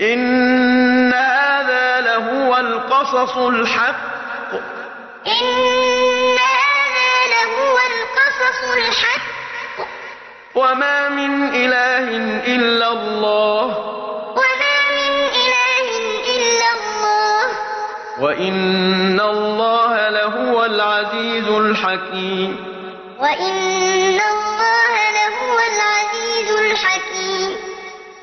إن هذا لهو القصص الحق. إن هذا لهو القصص الحق. وما من إله إلا الله. وما من إله إلا الله. وإن الله لهو العزيز الحكيم. وإن